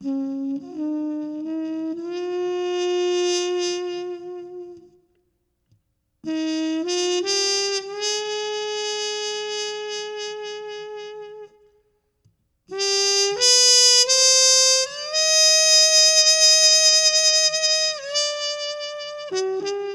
Mm-hmm. Música